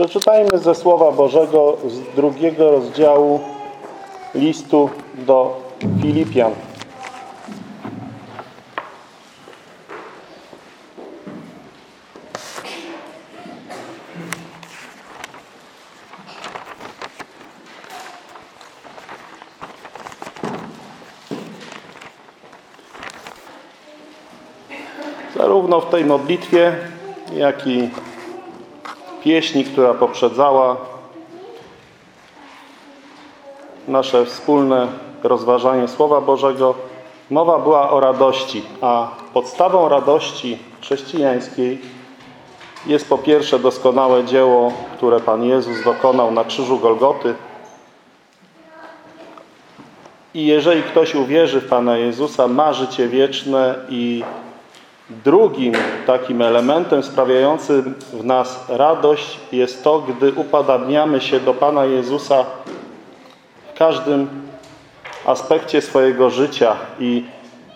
Przeczytajmy ze Słowa Bożego z drugiego rozdziału listu do Filipian. Zarówno w tej modlitwie, jak i pieśni, która poprzedzała nasze wspólne rozważanie Słowa Bożego, mowa była o radości, a podstawą radości chrześcijańskiej jest po pierwsze doskonałe dzieło, które Pan Jezus dokonał na krzyżu Golgoty. I jeżeli ktoś uwierzy w Pana Jezusa, ma życie wieczne i Drugim takim elementem sprawiającym w nas radość jest to, gdy upadabniamy się do Pana Jezusa w każdym aspekcie swojego życia i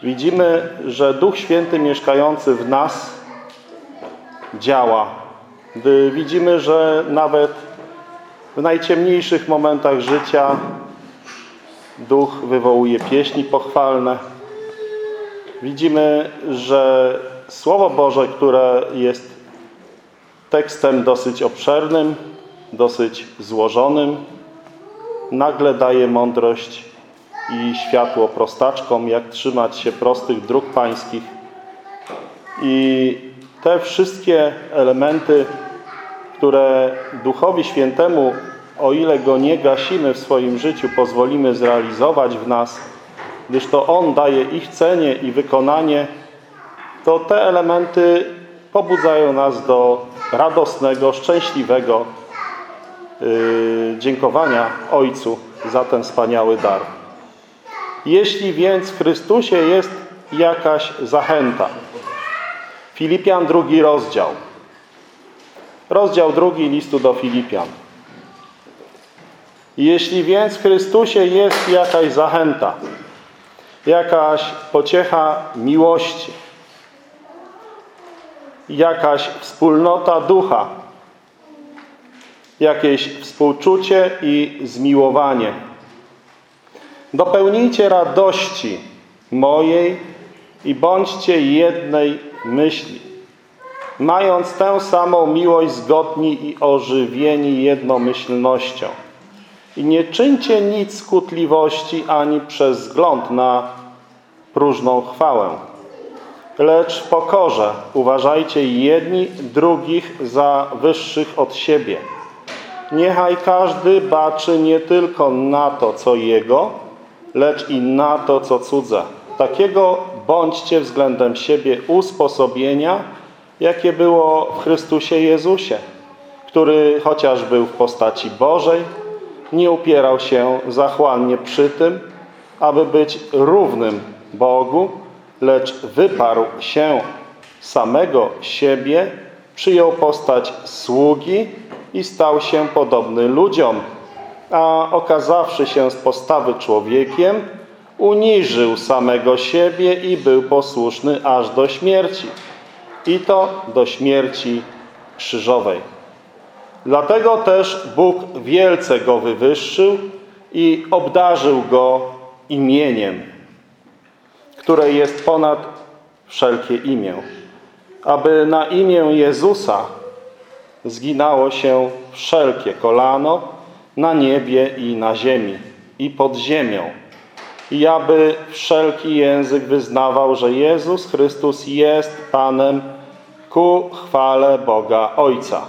widzimy, że Duch Święty mieszkający w nas działa. Gdy widzimy, że nawet w najciemniejszych momentach życia Duch wywołuje pieśni pochwalne, widzimy, że Słowo Boże, które jest tekstem dosyć obszernym, dosyć złożonym, nagle daje mądrość i światło prostaczkom, jak trzymać się prostych dróg pańskich. I te wszystkie elementy, które Duchowi Świętemu, o ile Go nie gasimy w swoim życiu, pozwolimy zrealizować w nas, gdyż to On daje ich cenie i wykonanie, to te elementy pobudzają nas do radosnego, szczęśliwego yy, dziękowania Ojcu za ten wspaniały dar. Jeśli więc w Chrystusie jest jakaś zachęta. Filipian drugi rozdział. Rozdział drugi listu do Filipian. Jeśli więc w Chrystusie jest jakaś zachęta, jakaś pociecha miłości, jakaś wspólnota ducha, jakieś współczucie i zmiłowanie. Dopełnijcie radości mojej i bądźcie jednej myśli, mając tę samą miłość zgodni i ożywieni jednomyślnością. I nie czyńcie nic skutliwości ani przez wzgląd na próżną chwałę. Lecz w pokorze uważajcie jedni drugich za wyższych od siebie. Niechaj każdy baczy nie tylko na to, co jego, lecz i na to, co cudze. Takiego bądźcie względem siebie usposobienia, jakie było w Chrystusie Jezusie, który chociaż był w postaci Bożej, nie upierał się zachłannie przy tym, aby być równym Bogu, lecz wyparł się samego siebie, przyjął postać sługi i stał się podobny ludziom, a okazawszy się z postawy człowiekiem, uniżył samego siebie i był posłuszny aż do śmierci. I to do śmierci krzyżowej. Dlatego też Bóg wielce go wywyższył i obdarzył go imieniem, które jest ponad wszelkie imię, aby na imię Jezusa zginało się wszelkie kolano na niebie i na ziemi i pod ziemią i aby wszelki język wyznawał, że Jezus Chrystus jest Panem ku chwale Boga Ojca.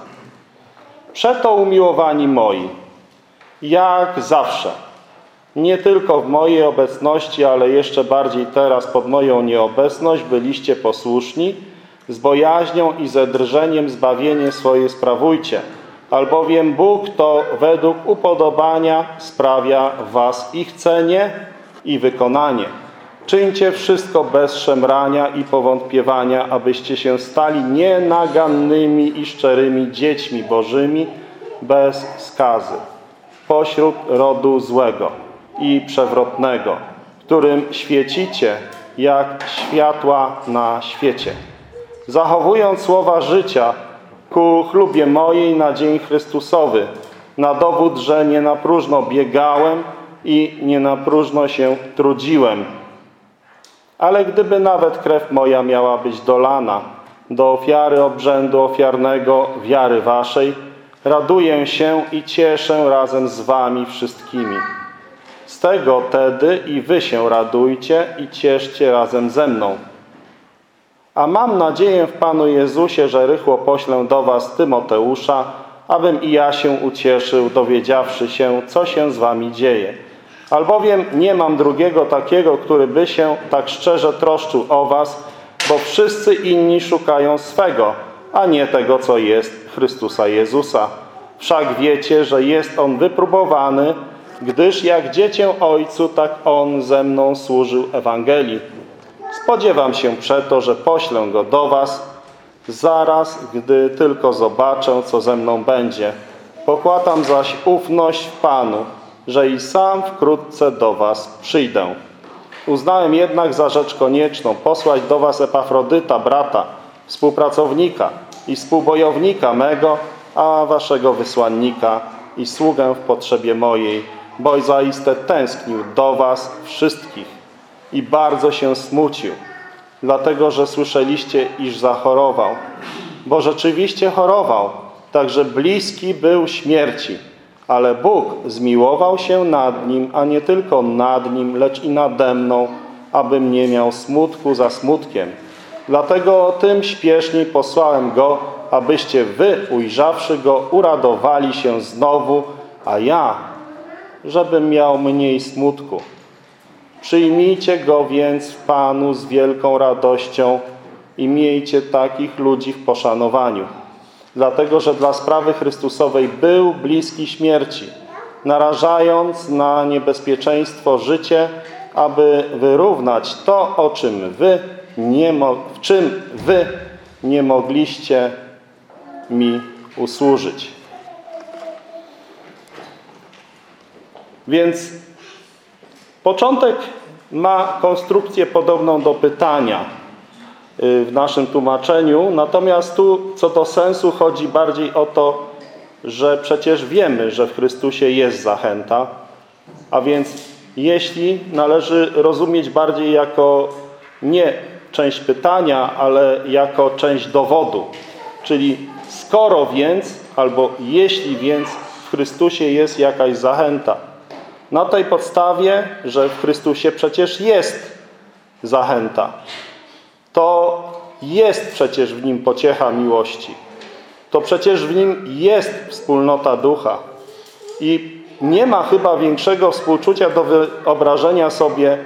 Przeto umiłowani moi, jak zawsze, nie tylko w mojej obecności, ale jeszcze bardziej teraz pod moją nieobecność byliście posłuszni, z bojaźnią i ze drżeniem zbawienie swoje sprawujcie, albowiem Bóg to według upodobania sprawia was ich cenie i wykonanie. Czyńcie wszystko bez szemrania i powątpiewania, abyście się stali nienagannymi i szczerymi dziećmi Bożymi bez skazy, pośród rodu złego i przewrotnego, którym świecicie jak światła na świecie. Zachowując słowa życia, ku chlubie mojej na dzień Chrystusowy, na dowód, że nie na próżno biegałem i nie na próżno się trudziłem. Ale gdyby nawet krew moja miała być dolana do ofiary obrzędu ofiarnego wiary waszej, raduję się i cieszę razem z wami wszystkimi. Z tego tedy i wy się radujcie i cieszcie razem ze mną. A mam nadzieję w Panu Jezusie, że rychło poślę do was Tymoteusza, abym i ja się ucieszył, dowiedziawszy się, co się z wami dzieje. Albowiem nie mam drugiego takiego, który by się tak szczerze troszczył o was, bo wszyscy inni szukają swego, a nie tego, co jest Chrystusa Jezusa. Wszak wiecie, że jest On wypróbowany, gdyż jak dziecię Ojcu, tak On ze mną służył Ewangelii. Spodziewam się przeto, że poślę Go do was, zaraz, gdy tylko zobaczę, co ze mną będzie. Pokładam zaś ufność Panu, że i sam wkrótce do was przyjdę. Uznałem jednak za rzecz konieczną posłać do was Epafrodyta, brata, współpracownika i współbojownika mego, a waszego wysłannika i sługę w potrzebie mojej, bo zaiste tęsknił do was wszystkich i bardzo się smucił, dlatego że słyszeliście, iż zachorował. Bo rzeczywiście chorował, także bliski był śmierci. Ale Bóg zmiłował się nad nim, a nie tylko nad nim, lecz i nade mną, abym nie miał smutku za smutkiem. Dlatego tym śpieszniej posłałem go, abyście wy, ujrzawszy go, uradowali się znowu, a ja, żebym miał mniej smutku. Przyjmijcie go więc w Panu z wielką radością i miejcie takich ludzi w poszanowaniu. Dlatego, że dla sprawy Chrystusowej był bliski śmierci, narażając na niebezpieczeństwo życie, aby wyrównać to, o czym wy nie w czym wy nie mogliście mi usłużyć. Więc Początek ma konstrukcję podobną do pytania w naszym tłumaczeniu, natomiast tu co do sensu chodzi bardziej o to, że przecież wiemy, że w Chrystusie jest zachęta, a więc jeśli należy rozumieć bardziej jako nie część pytania, ale jako część dowodu. Czyli skoro więc, albo jeśli więc w Chrystusie jest jakaś zachęta, na tej podstawie, że w Chrystusie przecież jest zachęta. To jest przecież w Nim pociecha miłości. To przecież w Nim jest wspólnota ducha. I nie ma chyba większego współczucia do wyobrażenia sobie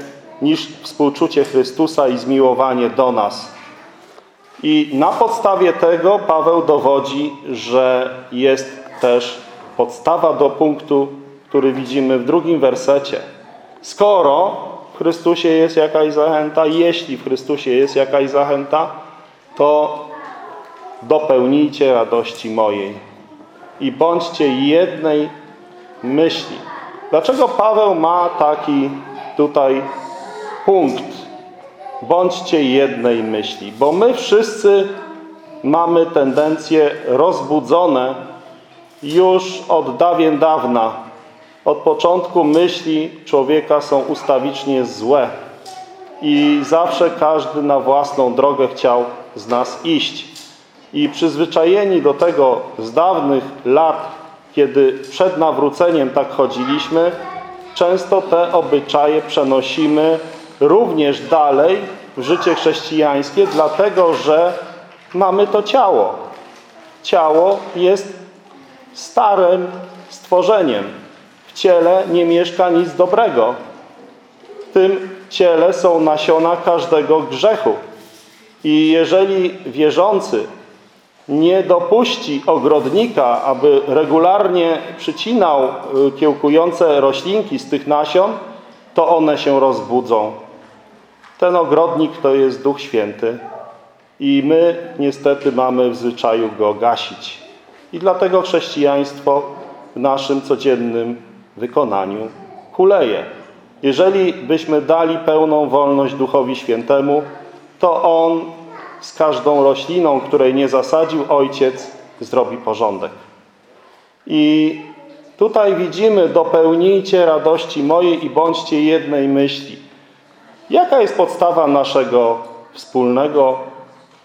niż współczucie Chrystusa i zmiłowanie do nas. I na podstawie tego Paweł dowodzi, że jest też podstawa do punktu który widzimy w drugim wersecie. Skoro Chrystusie jest jakaś zachęta, jeśli w Chrystusie jest jakaś zachęta, to dopełnijcie radości mojej i bądźcie jednej myśli. Dlaczego Paweł ma taki tutaj punkt? Bądźcie jednej myśli. Bo my wszyscy mamy tendencje rozbudzone już od dawien dawna od początku myśli człowieka są ustawicznie złe i zawsze każdy na własną drogę chciał z nas iść. I przyzwyczajeni do tego z dawnych lat, kiedy przed nawróceniem tak chodziliśmy, często te obyczaje przenosimy również dalej w życie chrześcijańskie, dlatego że mamy to ciało. Ciało jest starym stworzeniem ciele nie mieszka nic dobrego. W tym ciele są nasiona każdego grzechu. I jeżeli wierzący nie dopuści ogrodnika, aby regularnie przycinał y, kiełkujące roślinki z tych nasion, to one się rozbudzą. Ten ogrodnik to jest Duch Święty i my niestety mamy w zwyczaju go gasić. I dlatego chrześcijaństwo w naszym codziennym wykonaniu kuleje. Jeżeli byśmy dali pełną wolność Duchowi Świętemu, to On z każdą rośliną, której nie zasadził Ojciec, zrobi porządek. I tutaj widzimy, dopełnijcie radości mojej i bądźcie jednej myśli. Jaka jest podstawa naszego wspólnego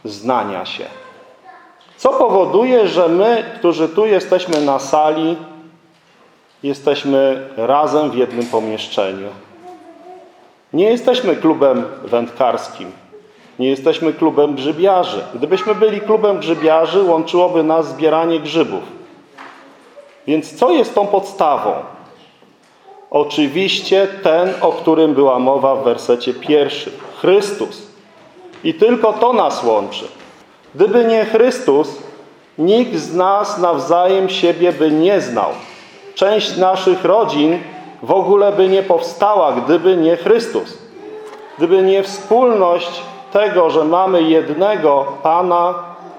znania się? Co powoduje, że my, którzy tu jesteśmy na sali, jesteśmy razem w jednym pomieszczeniu. Nie jesteśmy klubem wędkarskim. Nie jesteśmy klubem grzybiarzy. Gdybyśmy byli klubem grzybiarzy, łączyłoby nas zbieranie grzybów. Więc co jest tą podstawą? Oczywiście ten, o którym była mowa w wersecie pierwszym. Chrystus. I tylko to nas łączy. Gdyby nie Chrystus, nikt z nas nawzajem siebie by nie znał. Część naszych rodzin w ogóle by nie powstała, gdyby nie Chrystus. Gdyby nie wspólność tego, że mamy jednego Pana,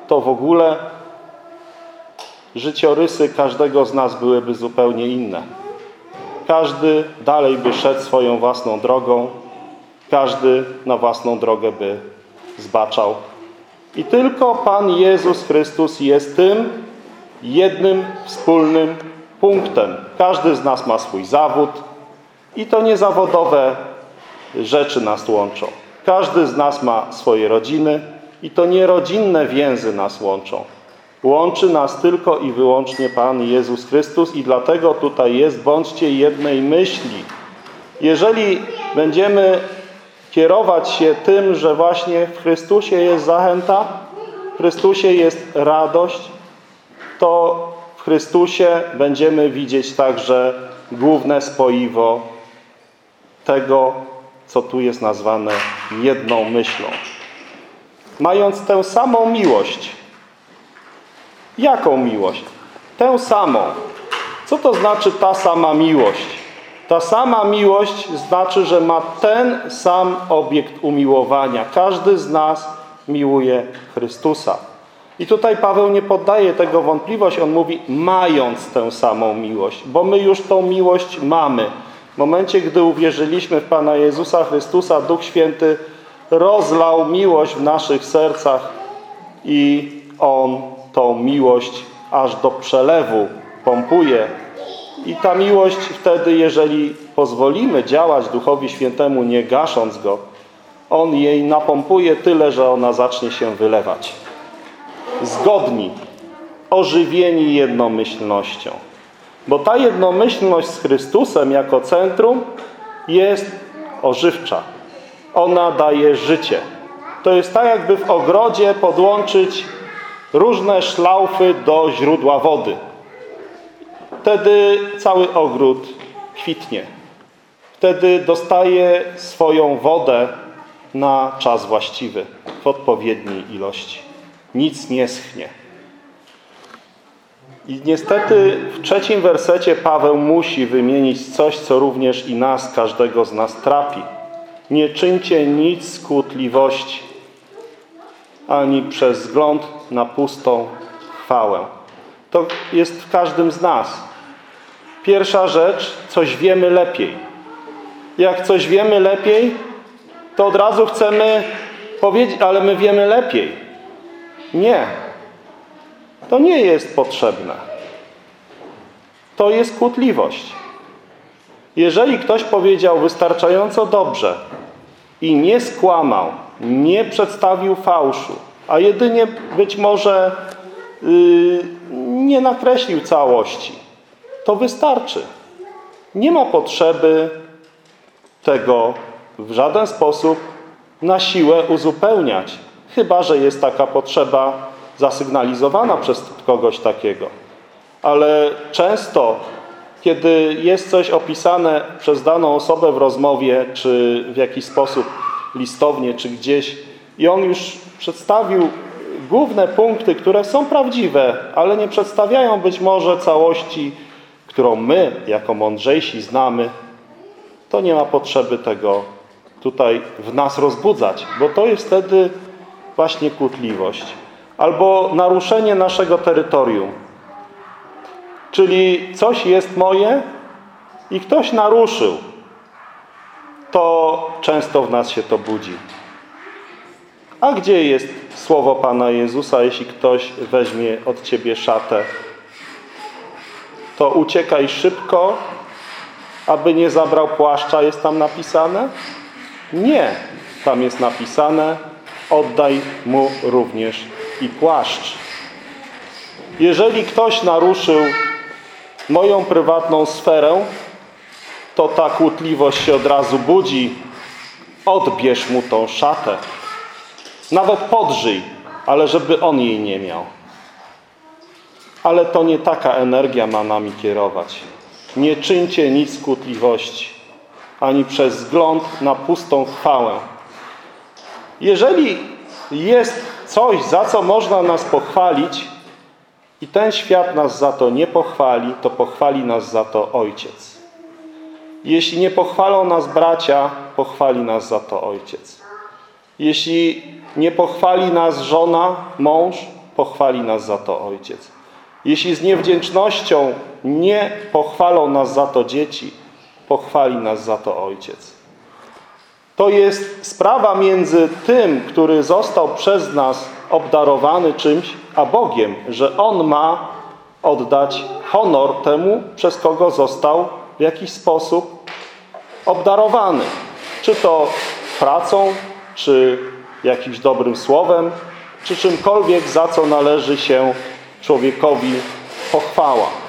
to w ogóle życiorysy każdego z nas byłyby zupełnie inne. Każdy dalej by szedł swoją własną drogą, każdy na własną drogę by zbaczał. I tylko Pan Jezus Chrystus jest tym jednym wspólnym punktem. Każdy z nas ma swój zawód i to niezawodowe rzeczy nas łączą. Każdy z nas ma swoje rodziny i to nierodzinne więzy nas łączą. Łączy nas tylko i wyłącznie Pan Jezus Chrystus i dlatego tutaj jest, bądźcie jednej myśli. Jeżeli będziemy kierować się tym, że właśnie w Chrystusie jest zachęta, w Chrystusie jest radość, to Chrystusie będziemy widzieć także główne spoiwo tego, co tu jest nazwane jedną myślą. Mając tę samą miłość. Jaką miłość? Tę samą. Co to znaczy ta sama miłość? Ta sama miłość znaczy, że ma ten sam obiekt umiłowania. Każdy z nas miłuje Chrystusa. I tutaj Paweł nie poddaje tego wątpliwość. On mówi, mając tę samą miłość, bo my już tą miłość mamy. W momencie, gdy uwierzyliśmy w Pana Jezusa Chrystusa, Duch Święty rozlał miłość w naszych sercach i On tą miłość aż do przelewu pompuje. I ta miłość wtedy, jeżeli pozwolimy działać Duchowi Świętemu, nie gasząc Go, On jej napompuje tyle, że ona zacznie się wylewać. Zgodni, ożywieni jednomyślnością. Bo ta jednomyślność z Chrystusem jako centrum jest ożywcza. Ona daje życie. To jest tak, jakby w ogrodzie podłączyć różne szlaufy do źródła wody. Wtedy cały ogród kwitnie. Wtedy dostaje swoją wodę na czas właściwy, w odpowiedniej ilości. Nic nie schnie. I niestety w trzecim wersecie Paweł musi wymienić coś, co również i nas, każdego z nas trapi. Nie czyńcie nic z kłótliwości, ani przez wzgląd na pustą chwałę. To jest w każdym z nas. Pierwsza rzecz, coś wiemy lepiej. Jak coś wiemy lepiej, to od razu chcemy powiedzieć, ale my wiemy lepiej. Nie. To nie jest potrzebne. To jest kłótliwość. Jeżeli ktoś powiedział wystarczająco dobrze i nie skłamał, nie przedstawił fałszu, a jedynie być może yy, nie nakreślił całości, to wystarczy. Nie ma potrzeby tego w żaden sposób na siłę uzupełniać, chyba że jest taka potrzeba zasygnalizowana przez kogoś takiego. Ale często, kiedy jest coś opisane przez daną osobę w rozmowie, czy w jakiś sposób listownie, czy gdzieś, i on już przedstawił główne punkty, które są prawdziwe, ale nie przedstawiają być może całości, którą my, jako mądrzejsi, znamy, to nie ma potrzeby tego tutaj w nas rozbudzać, bo to jest wtedy właśnie kłótliwość albo naruszenie naszego terytorium. Czyli coś jest moje i ktoś naruszył. To często w nas się to budzi. A gdzie jest słowo Pana Jezusa, jeśli ktoś weźmie od ciebie szatę? To uciekaj szybko, aby nie zabrał płaszcza, jest tam napisane? Nie, tam jest napisane, oddaj mu również i płaszcz. Jeżeli ktoś naruszył moją prywatną sferę, to ta kłótliwość się od razu budzi. Odbierz mu tą szatę. Nawet podżyj, ale żeby on jej nie miał. Ale to nie taka energia ma nami kierować. Nie czyńcie nic kłótliwości, ani przez wzgląd na pustą chwałę. Jeżeli jest coś, za co można nas pochwalić i ten świat nas za to nie pochwali, to pochwali nas za to Ojciec. Jeśli nie pochwalą nas bracia, pochwali nas za to Ojciec. Jeśli nie pochwali nas żona, mąż, pochwali nas za to Ojciec. Jeśli z niewdzięcznością nie pochwalą nas za to dzieci, pochwali nas za to Ojciec. To jest sprawa między tym, który został przez nas obdarowany czymś, a Bogiem, że On ma oddać honor temu, przez kogo został w jakiś sposób obdarowany. Czy to pracą, czy jakimś dobrym słowem, czy czymkolwiek, za co należy się człowiekowi pochwała.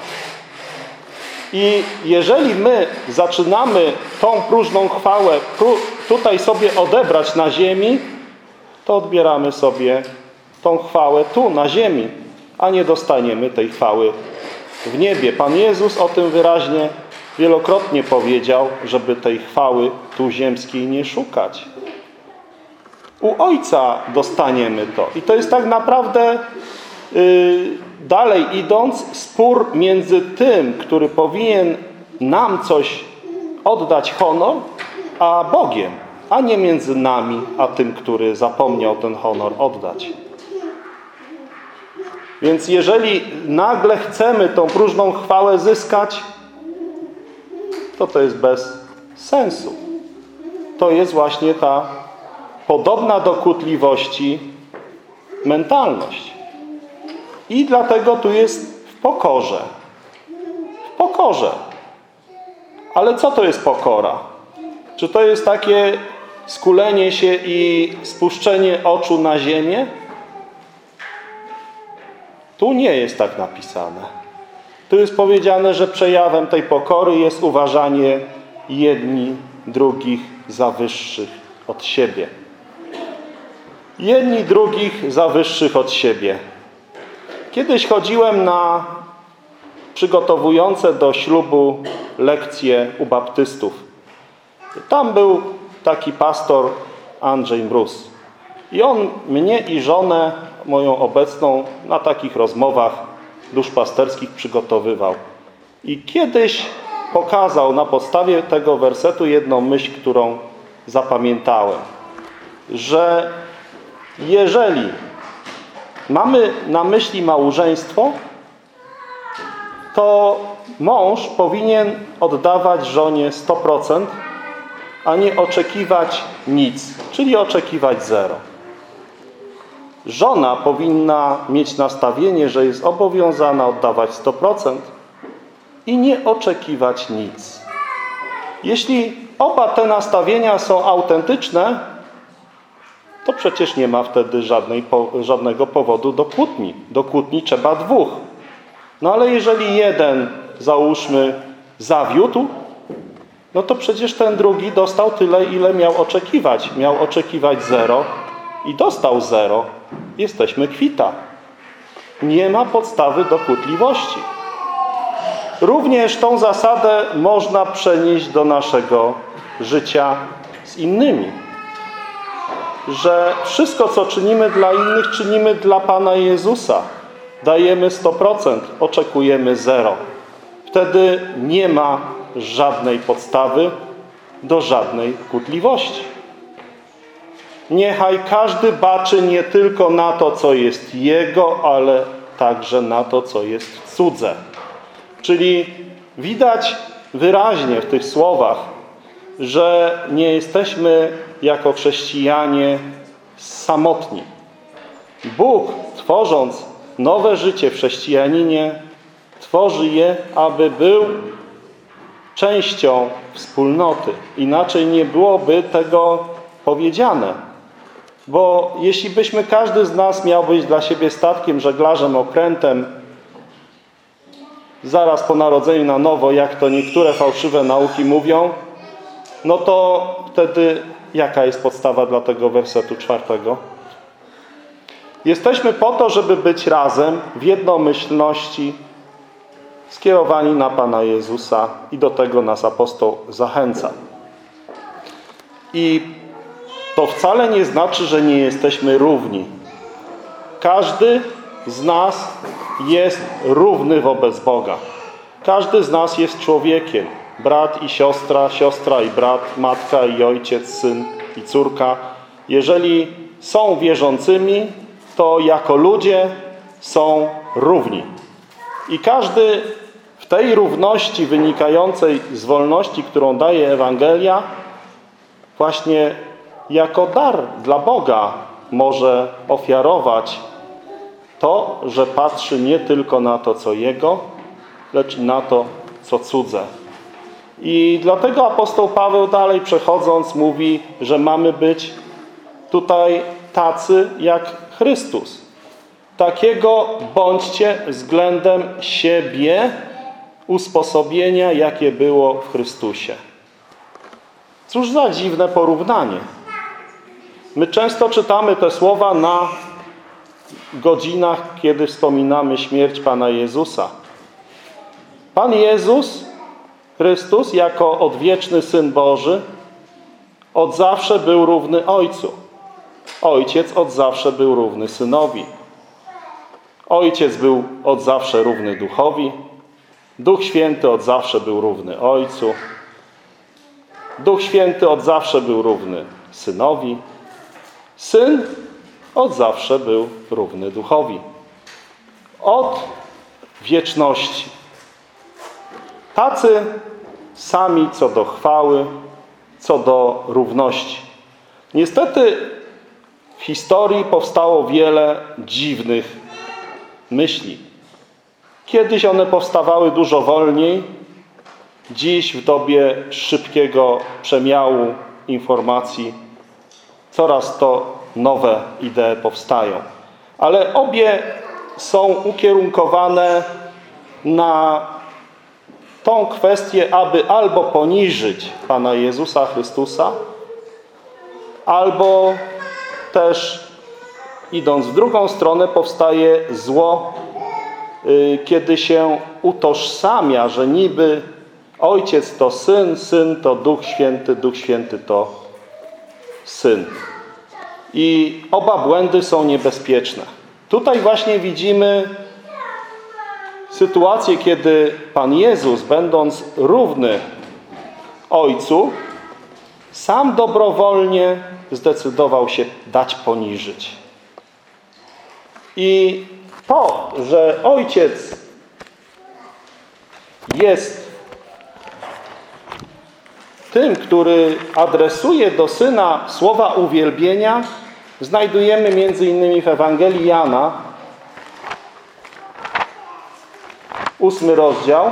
I jeżeli my zaczynamy tą próżną chwałę tutaj sobie odebrać na ziemi, to odbieramy sobie tą chwałę tu, na ziemi, a nie dostaniemy tej chwały w niebie. Pan Jezus o tym wyraźnie wielokrotnie powiedział, żeby tej chwały tu ziemskiej nie szukać. U Ojca dostaniemy to. I to jest tak naprawdę yy, dalej idąc spór między tym, który powinien nam coś oddać honor, a Bogiem, a nie między nami, a tym, który zapomniał ten honor oddać. Więc jeżeli nagle chcemy tą próżną chwałę zyskać, to to jest bez sensu. To jest właśnie ta podobna do kłótliwości mentalność. I dlatego tu jest w pokorze. W pokorze. Ale co to jest pokora? Czy to jest takie skulenie się i spuszczenie oczu na ziemię? Tu nie jest tak napisane. Tu jest powiedziane, że przejawem tej pokory jest uważanie jedni drugich za wyższych od siebie. Jedni drugich za wyższych od siebie. Kiedyś chodziłem na przygotowujące do ślubu lekcje u baptystów. Tam był taki pastor Andrzej Mróz. I on mnie i żonę, moją obecną, na takich rozmowach duszpasterskich przygotowywał. I kiedyś pokazał na podstawie tego wersetu jedną myśl, którą zapamiętałem. Że jeżeli mamy na myśli małżeństwo, to mąż powinien oddawać żonie 100%, a nie oczekiwać nic, czyli oczekiwać zero. Żona powinna mieć nastawienie, że jest obowiązana oddawać 100% i nie oczekiwać nic. Jeśli oba te nastawienia są autentyczne, to przecież nie ma wtedy żadnej, żadnego powodu do kłótni. Do kłótni trzeba dwóch. No ale jeżeli jeden, załóżmy, zawiódł, no to przecież ten drugi dostał tyle, ile miał oczekiwać. Miał oczekiwać zero i dostał zero. Jesteśmy kwita. Nie ma podstawy do kłótliwości. Również tą zasadę można przenieść do naszego życia z innymi że wszystko, co czynimy dla innych, czynimy dla Pana Jezusa. Dajemy 100%, oczekujemy zero. Wtedy nie ma żadnej podstawy do żadnej kłótliwości. Niechaj każdy baczy nie tylko na to, co jest jego, ale także na to, co jest cudze. Czyli widać wyraźnie w tych słowach, że nie jesteśmy jako chrześcijanie samotni. Bóg, tworząc nowe życie w chrześcijaninie, tworzy je, aby był częścią wspólnoty. Inaczej nie byłoby tego powiedziane. Bo jeśli byśmy każdy z nas miał być dla siebie statkiem, żeglarzem, okrętem, zaraz po narodzeniu na nowo, jak to niektóre fałszywe nauki mówią, no to wtedy jaka jest podstawa dla tego wersetu czwartego? Jesteśmy po to, żeby być razem w jednomyślności, skierowani na Pana Jezusa i do tego nas apostoł zachęca. I to wcale nie znaczy, że nie jesteśmy równi. Każdy z nas jest równy wobec Boga. Każdy z nas jest człowiekiem. Brat i siostra, siostra i brat, matka i ojciec, syn i córka. Jeżeli są wierzącymi, to jako ludzie są równi. I każdy w tej równości wynikającej z wolności, którą daje Ewangelia, właśnie jako dar dla Boga może ofiarować to, że patrzy nie tylko na to, co Jego, lecz na to, co cudze. I dlatego apostoł Paweł dalej przechodząc mówi, że mamy być tutaj tacy jak Chrystus. Takiego bądźcie względem siebie usposobienia, jakie było w Chrystusie. Cóż za dziwne porównanie. My często czytamy te słowa na godzinach, kiedy wspominamy śmierć Pana Jezusa. Pan Jezus, Chrystus, jako odwieczny Syn Boży, od zawsze był równy Ojcu. Ojciec od zawsze był równy Synowi. Ojciec był od zawsze równy Duchowi. Duch Święty od zawsze był równy Ojcu. Duch Święty od zawsze był równy Synowi. Syn od zawsze był równy Duchowi. Od wieczności. Tacy sami co do chwały, co do równości. Niestety w historii powstało wiele dziwnych myśli. Kiedyś one powstawały dużo wolniej. Dziś w dobie szybkiego przemiału informacji coraz to nowe idee powstają. Ale obie są ukierunkowane na tą kwestię, aby albo poniżyć Pana Jezusa Chrystusa, albo też idąc w drugą stronę powstaje zło, y, kiedy się utożsamia, że niby Ojciec to Syn, Syn to Duch Święty, Duch Święty to Syn. I oba błędy są niebezpieczne. Tutaj właśnie widzimy sytuację, kiedy Pan Jezus, będąc równy Ojcu, sam dobrowolnie zdecydował się dać poniżyć. I to, że Ojciec jest tym, który adresuje do Syna słowa uwielbienia, znajdujemy między innymi w Ewangelii Jana, ósmy rozdział,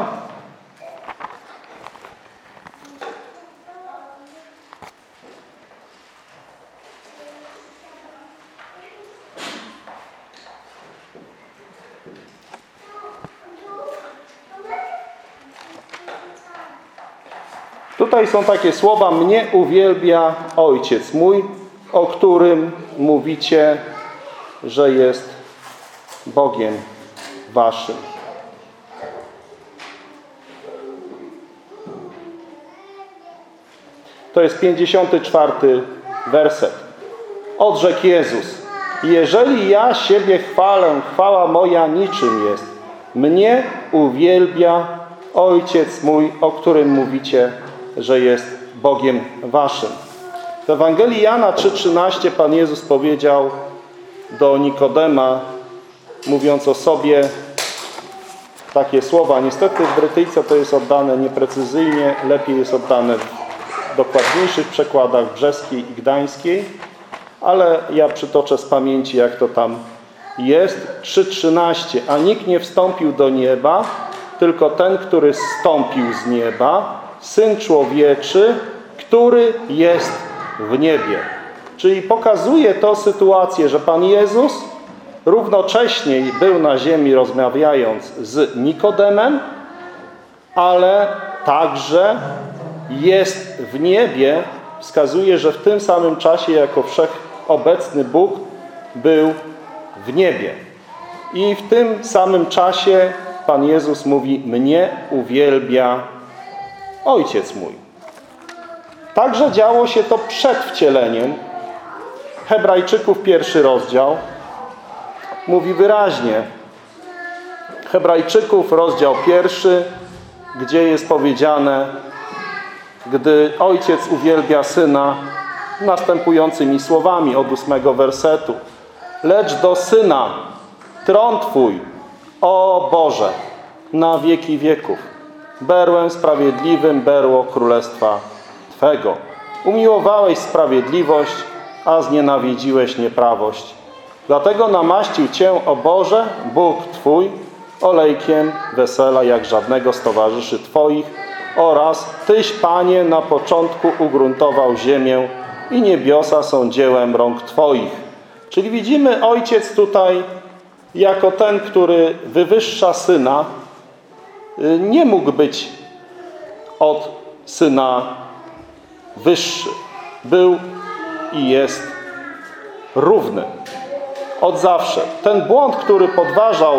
Tutaj są takie słowa, mnie uwielbia Ojciec mój, o którym mówicie, że jest Bogiem waszym. Jest 54 werset. Odrzekł Jezus. Jeżeli ja siebie chwalę, chwała moja niczym jest. Mnie uwielbia Ojciec mój, o którym mówicie, że jest Bogiem waszym. W Ewangelii Jana 3,13 Pan Jezus powiedział do Nikodema, mówiąc o sobie takie słowa. Niestety w Brytyjce to jest oddane nieprecyzyjnie, lepiej jest oddane w dokładniejszych przekładach brzeskiej i gdańskiej, ale ja przytoczę z pamięci, jak to tam jest. 3.13. A nikt nie wstąpił do nieba, tylko ten, który zstąpił z nieba, Syn Człowieczy, który jest w niebie. Czyli pokazuje to sytuację, że Pan Jezus równocześnie był na ziemi rozmawiając z Nikodemem, ale także jest w niebie, wskazuje, że w tym samym czasie jako wszechobecny Bóg był w niebie. I w tym samym czasie Pan Jezus mówi, mnie uwielbia Ojciec mój. Także działo się to przed wcieleniem. Hebrajczyków pierwszy rozdział mówi wyraźnie. Hebrajczyków rozdział pierwszy, gdzie jest powiedziane, gdy ojciec uwielbia syna następującymi słowami od ósmego wersetu. Lecz do syna tron Twój, o Boże, na wieki wieków. Berłem sprawiedliwym berło królestwa Twego. Umiłowałeś sprawiedliwość, a znienawidziłeś nieprawość. Dlatego namaścił Cię, o Boże, Bóg Twój, olejkiem wesela jak żadnego z towarzyszy Twoich oraz Tyś, Panie, na początku ugruntował ziemię i niebiosa są dziełem rąk Twoich. Czyli widzimy Ojciec tutaj jako ten, który wywyższa Syna, y, nie mógł być od Syna wyższy. Był i jest równy. Od zawsze. Ten błąd, który podważał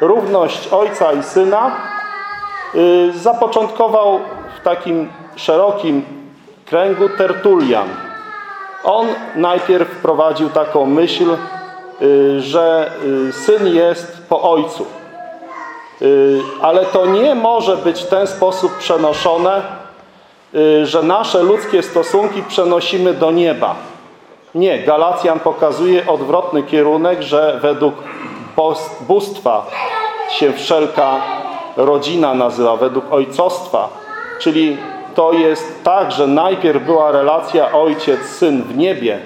równość Ojca i Syna, zapoczątkował w takim szerokim kręgu Tertulian. On najpierw wprowadził taką myśl, yy, że yy, Syn jest po Ojcu. Y, ale to nie może być w ten sposób przenoszone, y, że nasze ludzkie stosunki przenosimy do nieba. Nie, Galacjan pokazuje odwrotny kierunek, że według bóstwa się wszelka rodzina nazywa, według ojcostwa. Czyli to jest tak, że najpierw była relacja ojciec-syn w niebie,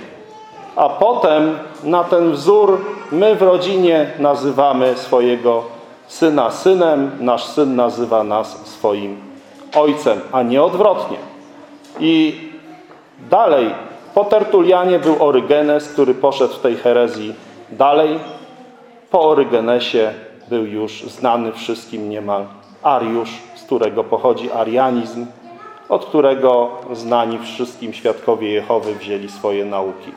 a potem na ten wzór my w rodzinie nazywamy swojego syna synem, nasz syn nazywa nas swoim ojcem, a nie odwrotnie. I dalej, po Tertulianie był Orygenes, który poszedł w tej herezji dalej. Po Orygenesie był już znany wszystkim niemal Ariusz, z którego pochodzi arianizm, od którego znani wszystkim świadkowie Jehowy wzięli swoje nauki.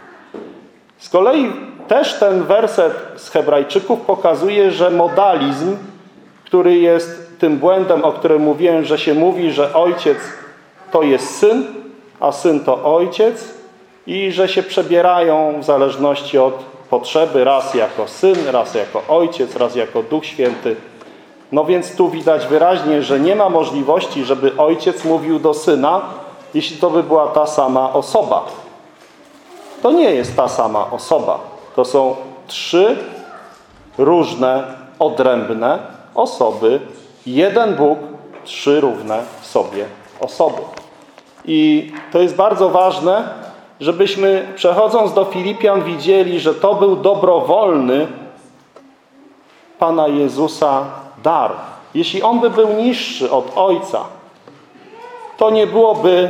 Z kolei też ten werset z Hebrajczyków pokazuje, że modalizm, który jest tym błędem, o którym mówiłem, że się mówi, że ojciec to jest syn, a syn to ojciec i że się przebierają w zależności od potrzeby, raz jako syn, raz jako ojciec, raz jako Duch Święty. No więc tu widać wyraźnie, że nie ma możliwości, żeby ojciec mówił do syna, jeśli to by była ta sama osoba. To nie jest ta sama osoba. To są trzy różne, odrębne osoby. Jeden Bóg, trzy równe sobie osoby. I to jest bardzo ważne, żebyśmy przechodząc do Filipian widzieli, że to był dobrowolny Pana Jezusa dar. Jeśli On by był niższy od Ojca, to nie byłoby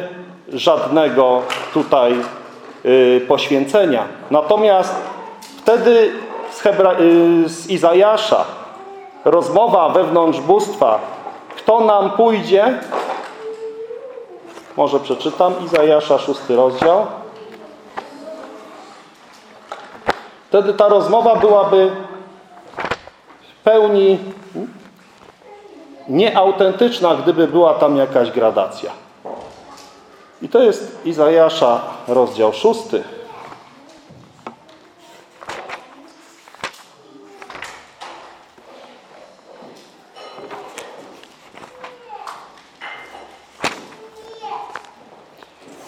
żadnego tutaj Y, poświęcenia. Natomiast wtedy z, Hebra y, z Izajasza rozmowa wewnątrz bóstwa, kto nam pójdzie, może przeczytam, Izajasza, szósty rozdział. Wtedy ta rozmowa byłaby w pełni nieautentyczna, gdyby była tam jakaś gradacja. I to jest Izajasza, rozdział szósty.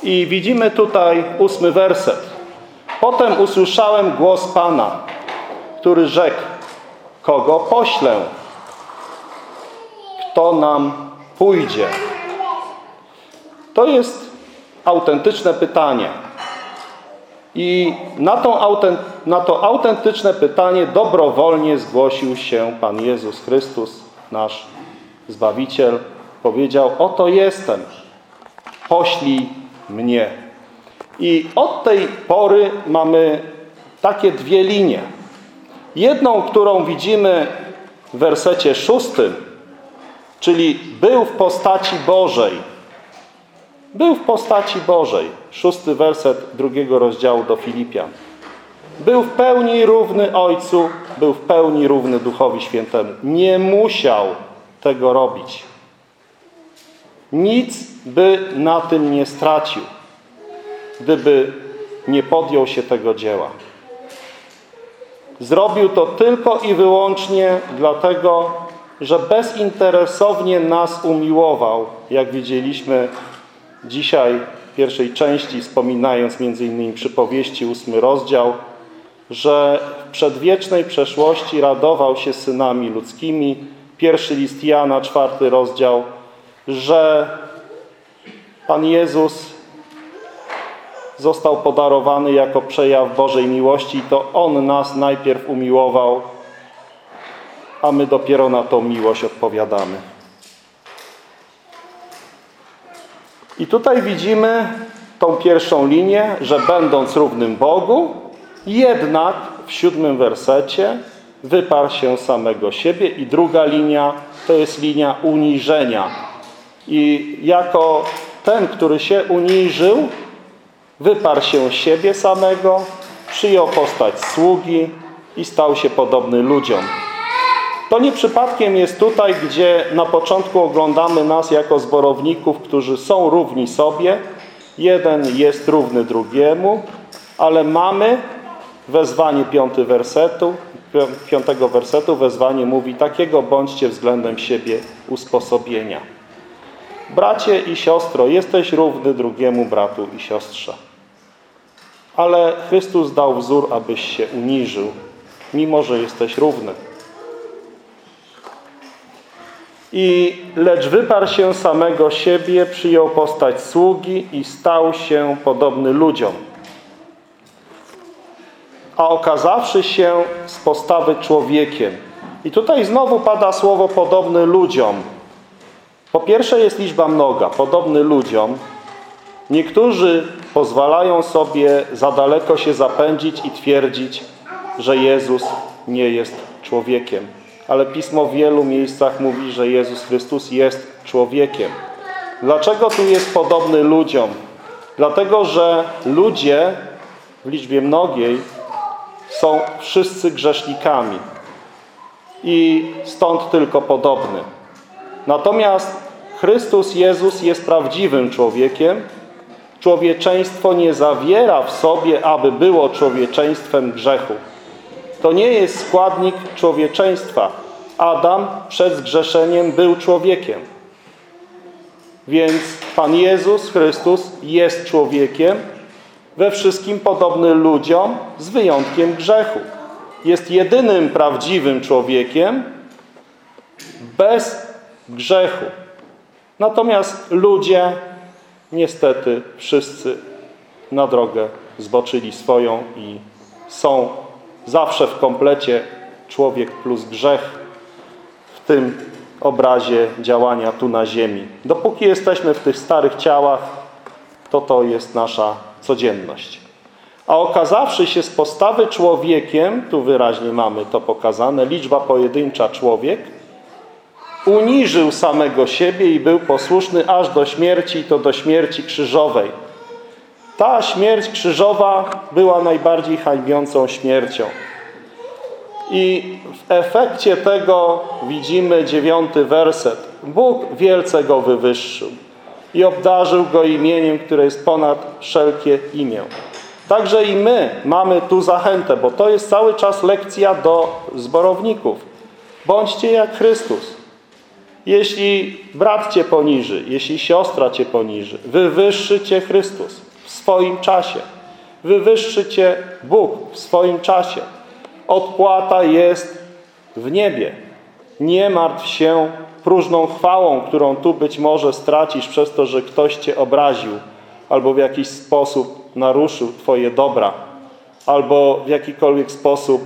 I widzimy tutaj ósmy werset. Potem usłyszałem głos Pana, który rzekł, kogo poślę? Kto nam pójdzie? To jest autentyczne pytanie. I na, tą, na to autentyczne pytanie dobrowolnie zgłosił się Pan Jezus Chrystus, nasz Zbawiciel. Powiedział, oto jestem, poślij mnie. I od tej pory mamy takie dwie linie. Jedną, którą widzimy w wersecie szóstym, czyli był w postaci Bożej. Był w postaci Bożej. Szósty werset drugiego rozdziału do Filipian. Był w pełni równy Ojcu, był w pełni równy Duchowi Świętemu. Nie musiał tego robić. Nic by na tym nie stracił, gdyby nie podjął się tego dzieła. Zrobił to tylko i wyłącznie dlatego, że bezinteresownie nas umiłował, jak widzieliśmy dzisiaj w pierwszej części, wspominając innymi przypowieści, ósmy rozdział, że w przedwiecznej przeszłości radował się synami ludzkimi. Pierwszy list Jana, czwarty rozdział, że Pan Jezus został podarowany jako przejaw Bożej miłości to On nas najpierw umiłował, a my dopiero na tą miłość odpowiadamy. I tutaj widzimy tą pierwszą linię, że będąc równym Bogu, jednak w siódmym wersecie wyparł się samego siebie i druga linia to jest linia uniżenia. I jako ten, który się uniżył, wyparł się siebie samego, przyjął postać sługi i stał się podobny ludziom. To nie przypadkiem jest tutaj, gdzie na początku oglądamy nas jako zborowników, którzy są równi sobie. Jeden jest równy drugiemu, ale mamy wezwanie piąty wersetu, piątego wersetu wezwanie mówi takiego bądźcie względem siebie usposobienia. Bracie i siostro, jesteś równy drugiemu bratu i siostrze. Ale Chrystus dał wzór, abyś się uniżył, mimo że jesteś równy. I lecz wyparł się samego siebie, przyjął postać sługi i stał się podobny ludziom. A okazawszy się z postawy człowiekiem. I tutaj znowu pada słowo podobny ludziom. Po pierwsze jest liczba mnoga, podobny ludziom. Niektórzy pozwalają sobie za daleko się zapędzić i twierdzić, że Jezus nie jest człowiekiem ale Pismo w wielu miejscach mówi, że Jezus Chrystus jest człowiekiem. Dlaczego tu jest podobny ludziom? Dlatego, że ludzie w liczbie mnogiej są wszyscy grzesznikami i stąd tylko podobny. Natomiast Chrystus Jezus jest prawdziwym człowiekiem. Człowieczeństwo nie zawiera w sobie, aby było człowieczeństwem grzechu. To nie jest składnik człowieczeństwa. Adam przed zgrzeszeniem był człowiekiem. Więc Pan Jezus Chrystus jest człowiekiem, we wszystkim podobny ludziom z wyjątkiem grzechu. Jest jedynym prawdziwym człowiekiem bez grzechu. Natomiast ludzie niestety wszyscy na drogę zboczyli swoją i są zawsze w komplecie człowiek plus grzech w tym obrazie działania tu na ziemi. Dopóki jesteśmy w tych starych ciałach, to to jest nasza codzienność. A okazawszy się z postawy człowiekiem, tu wyraźnie mamy to pokazane, liczba pojedyncza człowiek, uniżył samego siebie i był posłuszny aż do śmierci, to do śmierci krzyżowej. Ta śmierć krzyżowa była najbardziej hańbiącą śmiercią. I w efekcie tego widzimy dziewiąty werset. Bóg wielce go wywyższył i obdarzył go imieniem, które jest ponad wszelkie imię. Także i my mamy tu zachętę, bo to jest cały czas lekcja do zborowników. Bądźcie jak Chrystus. Jeśli brat cię poniży, jeśli siostra cię poniży, wywyższy cię Chrystus w swoim czasie. Wywyższy cię Bóg w swoim czasie. Odpłata jest w niebie. Nie martw się próżną chwałą, którą tu być może stracisz przez to, że ktoś cię obraził albo w jakiś sposób naruszył Twoje dobra, albo w jakikolwiek sposób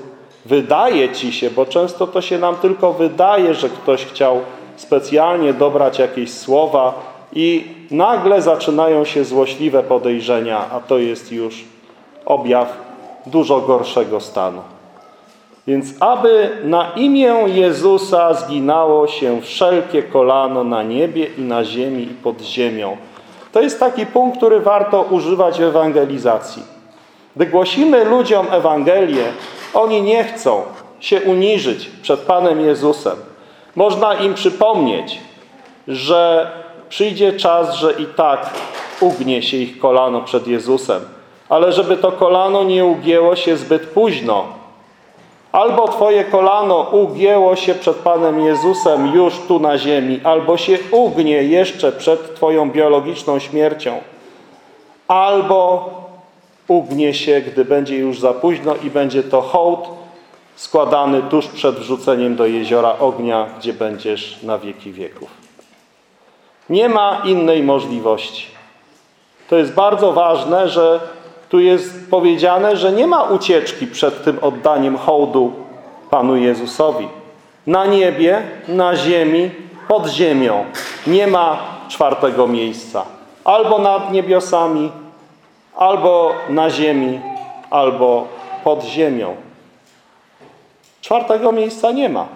wydaje Ci się, bo często to się nam tylko wydaje, że ktoś chciał specjalnie dobrać jakieś słowa i nagle zaczynają się złośliwe podejrzenia, a to jest już objaw dużo gorszego stanu. Więc aby na imię Jezusa zginało się wszelkie kolano na niebie i na ziemi i pod ziemią. To jest taki punkt, który warto używać w ewangelizacji. Gdy głosimy ludziom Ewangelię, oni nie chcą się uniżyć przed Panem Jezusem. Można im przypomnieć, że przyjdzie czas, że i tak ugnie się ich kolano przed Jezusem. Ale żeby to kolano nie ugięło się zbyt późno, Albo Twoje kolano ugięło się przed Panem Jezusem już tu na ziemi, albo się ugnie jeszcze przed Twoją biologiczną śmiercią, albo ugnie się, gdy będzie już za późno i będzie to hołd składany tuż przed wrzuceniem do jeziora ognia, gdzie będziesz na wieki wieków. Nie ma innej możliwości. To jest bardzo ważne, że tu jest powiedziane, że nie ma ucieczki przed tym oddaniem hołdu Panu Jezusowi. Na niebie, na ziemi, pod ziemią nie ma czwartego miejsca. Albo nad niebiosami, albo na ziemi, albo pod ziemią. Czwartego miejsca nie ma.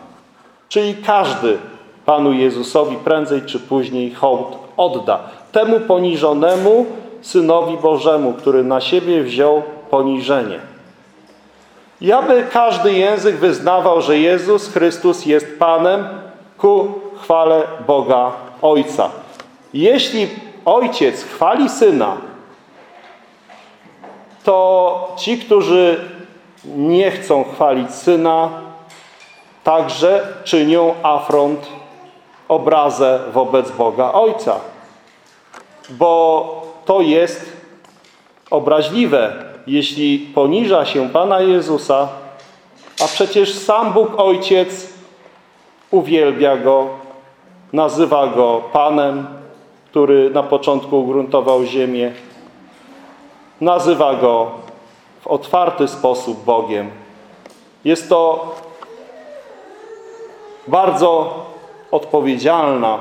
Czyli każdy Panu Jezusowi prędzej czy później hołd odda. Temu poniżonemu, Synowi Bożemu, który na siebie wziął poniżenie. I aby każdy język wyznawał, że Jezus Chrystus jest Panem ku chwale Boga Ojca. Jeśli Ojciec chwali Syna, to ci, którzy nie chcą chwalić Syna, także czynią afront, obrazę wobec Boga Ojca. Bo to jest obraźliwe, jeśli poniża się Pana Jezusa, a przecież sam Bóg Ojciec uwielbia Go, nazywa Go Panem, który na początku ugruntował ziemię, nazywa Go otwarty sposób Bogiem. Jest to bardzo odpowiedzialna,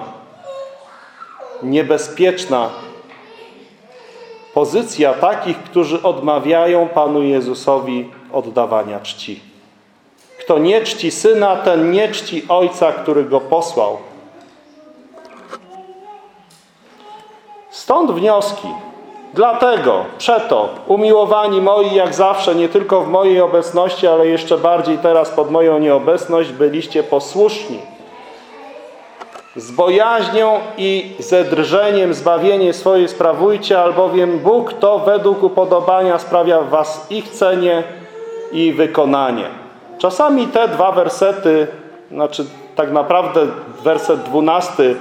niebezpieczna pozycja takich, którzy odmawiają Panu Jezusowi oddawania czci. Kto nie czci Syna, ten nie czci Ojca, który Go posłał. Stąd wnioski. Dlatego, przeto, umiłowani moi, jak zawsze, nie tylko w mojej obecności, ale jeszcze bardziej teraz pod moją nieobecność, byliście posłuszni z bojaźnią i ze drżeniem zbawienie swoje sprawujcie, albowiem Bóg to według upodobania sprawia w was ich chcenie i wykonanie. Czasami te dwa wersety, znaczy tak naprawdę werset dwunasty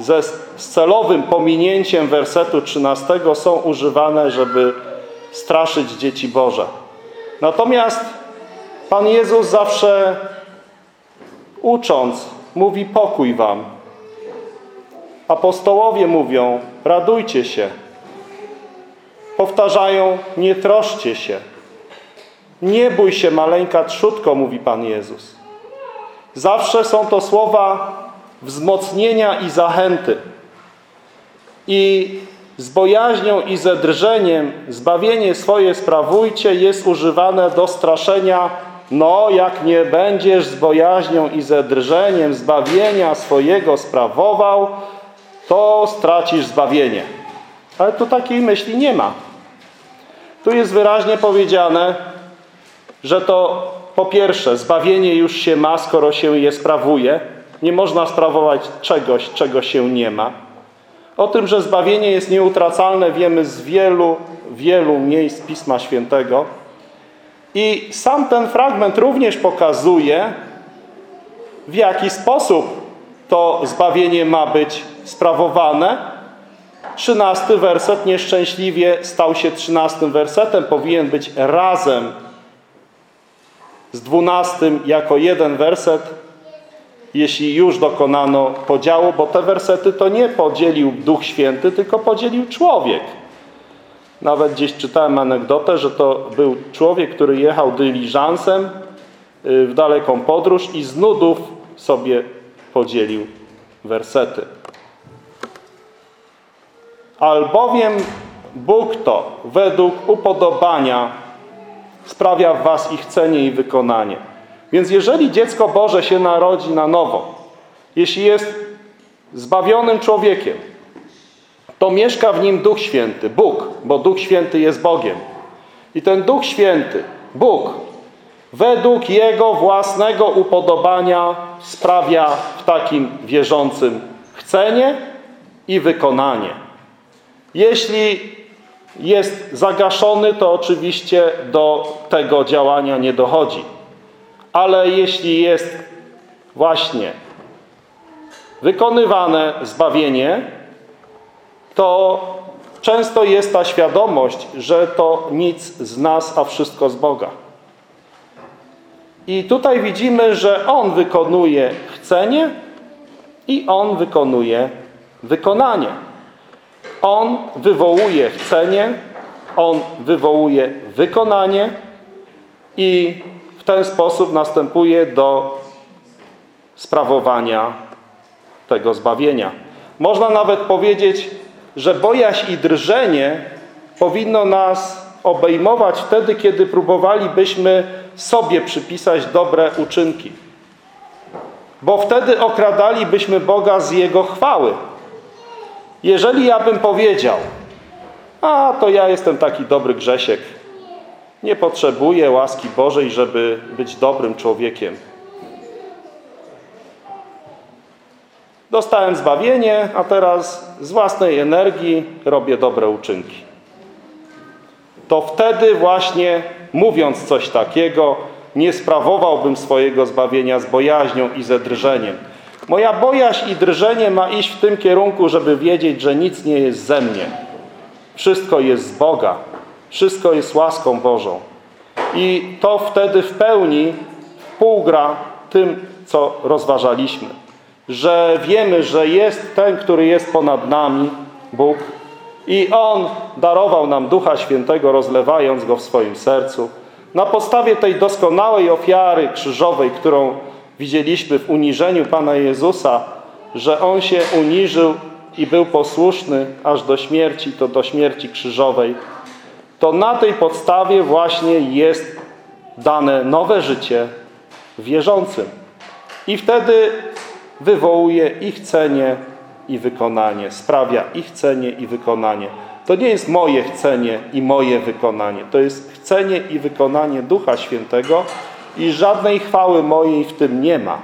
ze z celowym pominięciem wersetu trzynastego są używane, żeby straszyć dzieci Boże. Natomiast Pan Jezus zawsze ucząc mówi pokój wam. Apostołowie mówią, radujcie się. Powtarzają, nie troszcie się. Nie bój się, maleńka trzutko, mówi Pan Jezus. Zawsze są to słowa wzmocnienia i zachęty. I z bojaźnią i ze drżeniem zbawienie swoje sprawujcie jest używane do straszenia no, jak nie będziesz z bojaźnią i ze drżeniem zbawienia swojego sprawował, to stracisz zbawienie. Ale tu takiej myśli nie ma. Tu jest wyraźnie powiedziane, że to po pierwsze zbawienie już się ma, skoro się je sprawuje. Nie można sprawować czegoś, czego się nie ma. O tym, że zbawienie jest nieutracalne wiemy z wielu, wielu miejsc Pisma Świętego. I sam ten fragment również pokazuje, w jaki sposób to zbawienie ma być sprawowane. Trzynasty werset nieszczęśliwie stał się trzynastym wersetem. Powinien być razem z dwunastym jako jeden werset, jeśli już dokonano podziału, bo te wersety to nie podzielił Duch Święty, tylko podzielił człowiek. Nawet gdzieś czytałem anegdotę, że to był człowiek, który jechał dyliżansem y, w daleką podróż i z nudów sobie podzielił wersety. Albowiem Bóg to według upodobania sprawia w was ich cenie i wykonanie. Więc jeżeli dziecko Boże się narodzi na nowo, jeśli jest zbawionym człowiekiem, to mieszka w nim Duch Święty, Bóg, bo Duch Święty jest Bogiem. I ten Duch Święty, Bóg, według Jego własnego upodobania sprawia w takim wierzącym chcenie i wykonanie. Jeśli jest zagaszony, to oczywiście do tego działania nie dochodzi. Ale jeśli jest właśnie wykonywane zbawienie, to często jest ta świadomość, że to nic z nas, a wszystko z Boga. I tutaj widzimy, że On wykonuje chcenie i On wykonuje wykonanie. On wywołuje chcenie, On wywołuje wykonanie i ten sposób następuje do sprawowania tego zbawienia. Można nawet powiedzieć, że bojaźń i drżenie powinno nas obejmować wtedy, kiedy próbowalibyśmy sobie przypisać dobre uczynki. Bo wtedy okradalibyśmy Boga z Jego chwały. Jeżeli ja bym powiedział, a to ja jestem taki dobry grzesiek, nie potrzebuję łaski Bożej, żeby być dobrym człowiekiem. Dostałem zbawienie, a teraz z własnej energii robię dobre uczynki. To wtedy właśnie, mówiąc coś takiego, nie sprawowałbym swojego zbawienia z bojaźnią i ze drżeniem. Moja bojaźń i drżenie ma iść w tym kierunku, żeby wiedzieć, że nic nie jest ze mnie. Wszystko jest z Boga. Wszystko jest łaską Bożą. I to wtedy w pełni półgra tym, co rozważaliśmy że wiemy, że jest ten, który jest ponad nami, Bóg, i On darował nam Ducha Świętego, rozlewając Go w swoim sercu. Na podstawie tej doskonałej ofiary krzyżowej, którą widzieliśmy w uniżeniu Pana Jezusa, że On się uniżył i był posłuszny aż do śmierci, to do śmierci krzyżowej, to na tej podstawie właśnie jest dane nowe życie wierzącym. I wtedy wywołuje ich chcenie i wykonanie, sprawia ich chcenie i wykonanie. To nie jest moje chcenie i moje wykonanie. To jest chcenie i wykonanie Ducha Świętego i żadnej chwały mojej w tym nie ma.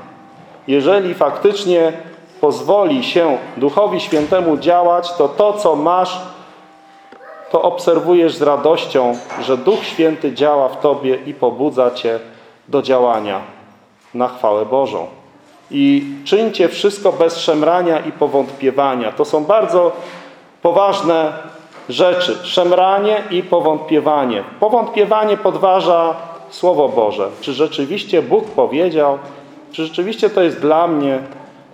Jeżeli faktycznie pozwoli się Duchowi Świętemu działać, to to, co masz, to obserwujesz z radością, że Duch Święty działa w Tobie i pobudza Cię do działania na chwałę Bożą. I czyńcie wszystko bez szemrania i powątpiewania. To są bardzo poważne rzeczy. Szemranie i powątpiewanie. Powątpiewanie podważa Słowo Boże. Czy rzeczywiście Bóg powiedział? Czy rzeczywiście to jest dla mnie?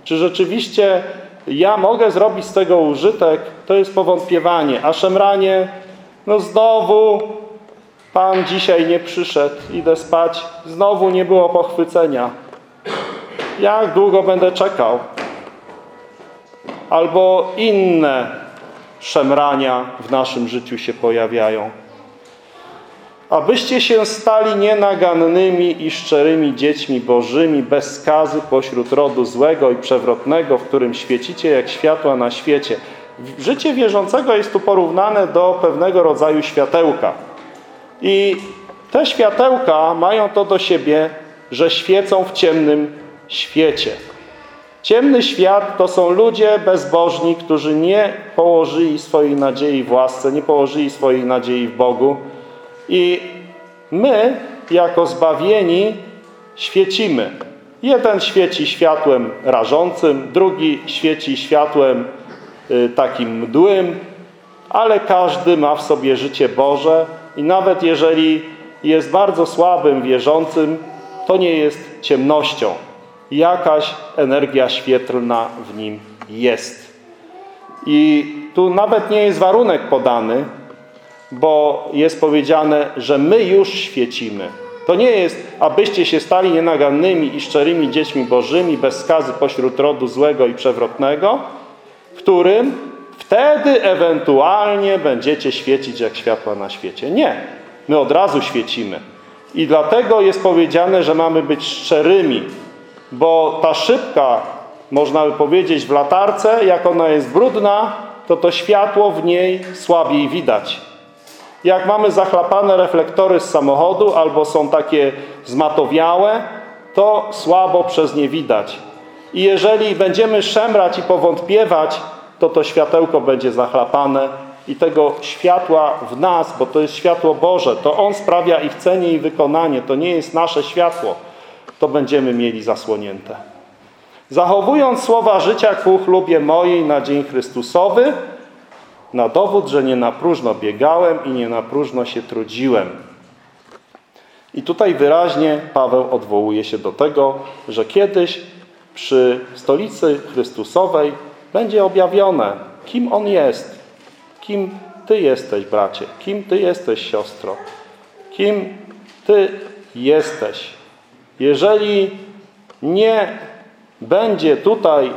Czy rzeczywiście ja mogę zrobić z tego użytek? To jest powątpiewanie. A szemranie, no znowu Pan dzisiaj nie przyszedł, idę spać. Znowu nie było pochwycenia jak długo będę czekał? Albo inne szemrania w naszym życiu się pojawiają. Abyście się stali nienagannymi i szczerymi dziećmi bożymi, bez skazy pośród rodu złego i przewrotnego, w którym świecicie jak światła na świecie. Życie wierzącego jest tu porównane do pewnego rodzaju światełka. I te światełka mają to do siebie, że świecą w ciemnym świecie. Ciemny świat to są ludzie bezbożni, którzy nie położyli swojej nadziei w łasce, nie położyli swojej nadziei w Bogu. I my, jako zbawieni, świecimy. Jeden świeci światłem rażącym, drugi świeci światłem y, takim mdłym, ale każdy ma w sobie życie Boże i nawet jeżeli jest bardzo słabym wierzącym, to nie jest ciemnością jakaś energia świetlna w nim jest. I tu nawet nie jest warunek podany, bo jest powiedziane, że my już świecimy. To nie jest, abyście się stali nienagannymi i szczerymi dziećmi bożymi, bez skazy pośród rodu złego i przewrotnego, w którym wtedy ewentualnie będziecie świecić jak światła na świecie. Nie. My od razu świecimy. I dlatego jest powiedziane, że mamy być szczerymi, bo ta szybka, można by powiedzieć, w latarce, jak ona jest brudna, to to światło w niej słabiej widać. Jak mamy zachlapane reflektory z samochodu albo są takie zmatowiałe, to słabo przez nie widać. I jeżeli będziemy szemrać i powątpiewać, to to światełko będzie zachlapane i tego światła w nas, bo to jest światło Boże, to On sprawia ich cenie i wykonanie, to nie jest nasze światło, to będziemy mieli zasłonięte. Zachowując słowa życia ku chlubie mojej na dzień Chrystusowy, na dowód, że nie na próżno biegałem i nie na próżno się trudziłem. I tutaj wyraźnie Paweł odwołuje się do tego, że kiedyś przy stolicy Chrystusowej będzie objawione, kim On jest, kim Ty jesteś, bracie, kim Ty jesteś, siostro, kim Ty jesteś. Jeżeli nie będzie tutaj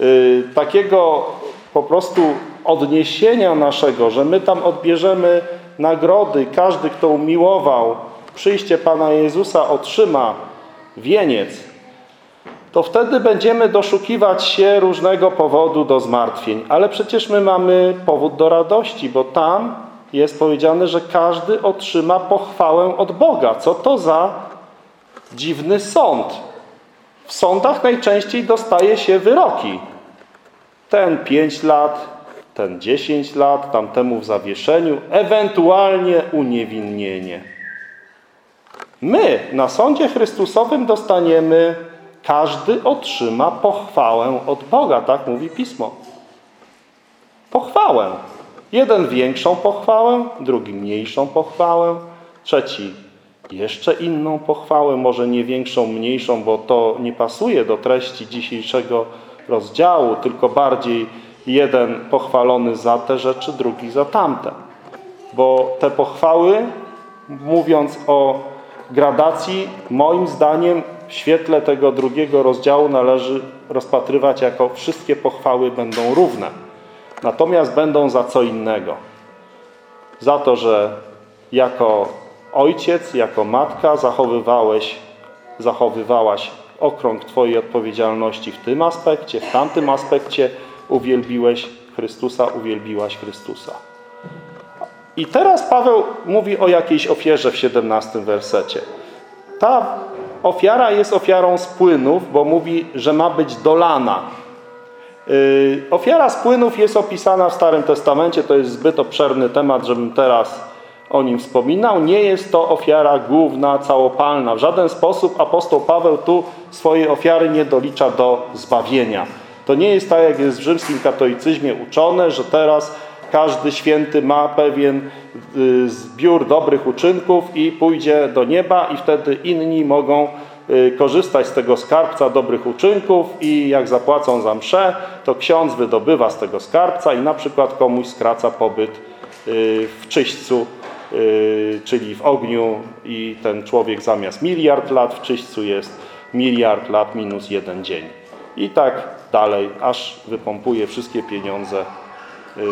y, takiego po prostu odniesienia naszego, że my tam odbierzemy nagrody, każdy, kto umiłował przyjście Pana Jezusa, otrzyma wieniec, to wtedy będziemy doszukiwać się różnego powodu do zmartwień. Ale przecież my mamy powód do radości, bo tam jest powiedziane, że każdy otrzyma pochwałę od Boga. Co to za dziwny sąd? W sądach najczęściej dostaje się wyroki. Ten pięć lat, ten 10 lat, tamtemu w zawieszeniu, ewentualnie uniewinnienie. My na sądzie Chrystusowym dostaniemy, każdy otrzyma pochwałę od Boga, tak mówi Pismo. Pochwałę. Jeden większą pochwałę, drugi mniejszą pochwałę, trzeci jeszcze inną pochwałę, może nie większą, mniejszą, bo to nie pasuje do treści dzisiejszego rozdziału, tylko bardziej jeden pochwalony za te rzeczy, drugi za tamte. Bo te pochwały, mówiąc o gradacji, moim zdaniem w świetle tego drugiego rozdziału należy rozpatrywać jako wszystkie pochwały będą równe. Natomiast będą za co innego. Za to, że jako ojciec, jako matka zachowywałeś, zachowywałaś okrąg Twojej odpowiedzialności w tym aspekcie, w tamtym aspekcie, uwielbiłeś Chrystusa, uwielbiłaś Chrystusa. I teraz Paweł mówi o jakiejś ofierze w 17 wersecie. Ta ofiara jest ofiarą z płynów, bo mówi, że ma być dolana. Yy, ofiara z płynów jest opisana w Starym Testamencie, to jest zbyt obszerny temat, żebym teraz o nim wspominał. Nie jest to ofiara główna, całopalna. W żaden sposób apostoł Paweł tu swojej ofiary nie dolicza do zbawienia. To nie jest tak, jak jest w rzymskim katolicyzmie uczone, że teraz każdy święty ma pewien y, zbiór dobrych uczynków i pójdzie do nieba i wtedy inni mogą y, korzystać z tego skarbca dobrych uczynków i jak zapłacą za mszę, to ksiądz wydobywa z tego skarbca i na przykład komuś skraca pobyt y, w czyśćcu, czyli w ogniu i ten człowiek zamiast miliard lat w czyśćcu jest miliard lat minus jeden dzień. I tak dalej, aż wypompuje wszystkie pieniądze. Yy,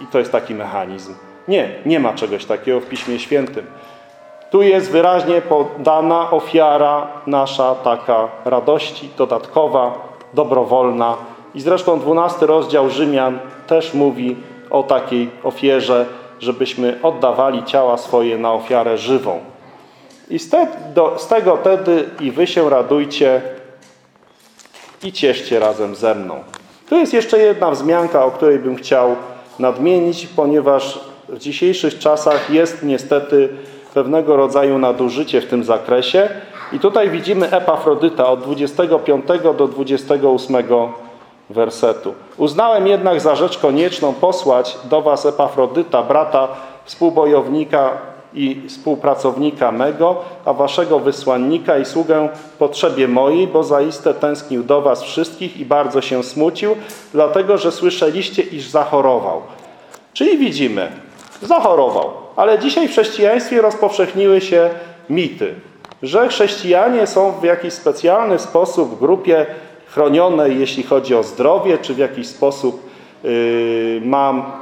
I to jest taki mechanizm. Nie, nie ma czegoś takiego w Piśmie Świętym. Tu jest wyraźnie podana ofiara nasza taka radości, dodatkowa, dobrowolna. I zresztą 12 rozdział Rzymian też mówi o takiej ofierze, żebyśmy oddawali ciała swoje na ofiarę żywą. I z, te, do, z tego wtedy i wy się radujcie i cieszcie razem ze mną. Tu jest jeszcze jedna wzmianka, o której bym chciał nadmienić, ponieważ w dzisiejszych czasach jest niestety pewnego rodzaju nadużycie w tym zakresie. I tutaj widzimy Epafrodyta od 25 do 28 wersetu. Uznałem jednak za rzecz konieczną posłać do was Epafrodyta, brata, współbojownika i współpracownika mego, a waszego wysłannika i sługę potrzebie mojej, bo zaiste tęsknił do was wszystkich i bardzo się smucił, dlatego, że słyszeliście, iż zachorował. Czyli widzimy, Zachorował. Ale dzisiaj w chrześcijaństwie rozpowszechniły się mity, że chrześcijanie są w jakiś specjalny sposób w grupie chronionej, jeśli chodzi o zdrowie, czy w jakiś sposób yy, ma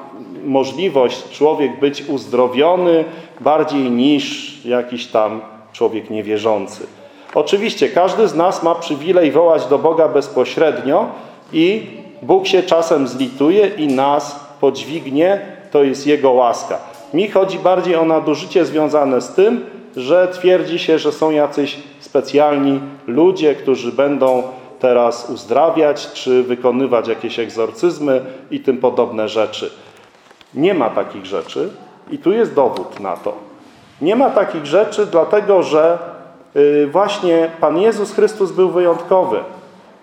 możliwość człowiek być uzdrowiony bardziej niż jakiś tam człowiek niewierzący. Oczywiście każdy z nas ma przywilej wołać do Boga bezpośrednio i Bóg się czasem zlituje i nas podźwignie, to jest Jego łaska. Mi chodzi bardziej o nadużycie związane z tym, że twierdzi się, że są jacyś specjalni ludzie, którzy będą teraz uzdrawiać, czy wykonywać jakieś egzorcyzmy i tym podobne rzeczy. Nie ma takich rzeczy i tu jest dowód na to. Nie ma takich rzeczy dlatego, że y, właśnie Pan Jezus Chrystus był wyjątkowy.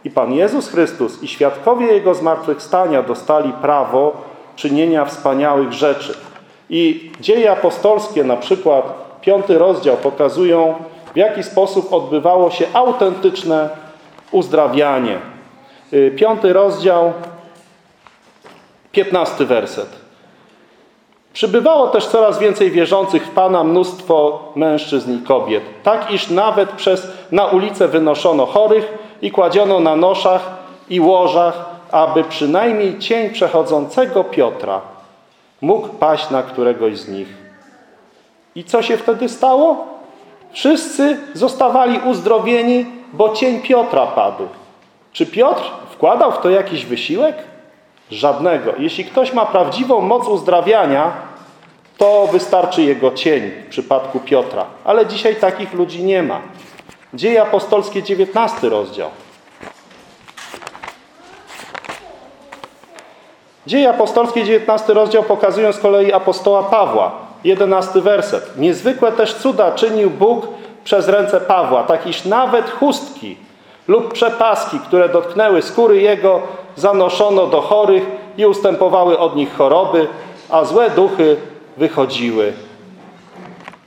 I Pan Jezus Chrystus i świadkowie Jego zmartwychwstania dostali prawo czynienia wspaniałych rzeczy. I dzieje apostolskie, na przykład piąty rozdział, pokazują w jaki sposób odbywało się autentyczne uzdrawianie. Y, piąty rozdział, piętnasty werset. Przybywało też coraz więcej wierzących w Pana mnóstwo mężczyzn i kobiet, tak iż nawet przez na ulicę wynoszono chorych i kładziono na noszach i łożach, aby przynajmniej cień przechodzącego Piotra mógł paść na któregoś z nich. I co się wtedy stało? Wszyscy zostawali uzdrowieni, bo cień Piotra padł. Czy Piotr wkładał w to jakiś wysiłek? Żadnego. Jeśli ktoś ma prawdziwą moc uzdrawiania, to wystarczy jego cień w przypadku Piotra. Ale dzisiaj takich ludzi nie ma. Dzieje apostolskie, 19 rozdział. Dzieje apostolskie, 19 rozdział pokazują z kolei apostoła Pawła. 11 werset. Niezwykłe też cuda czynił Bóg przez ręce Pawła, tak iż nawet chustki lub przepaski, które dotknęły skóry jego, zanoszono do chorych i ustępowały od nich choroby, a złe duchy wychodziły.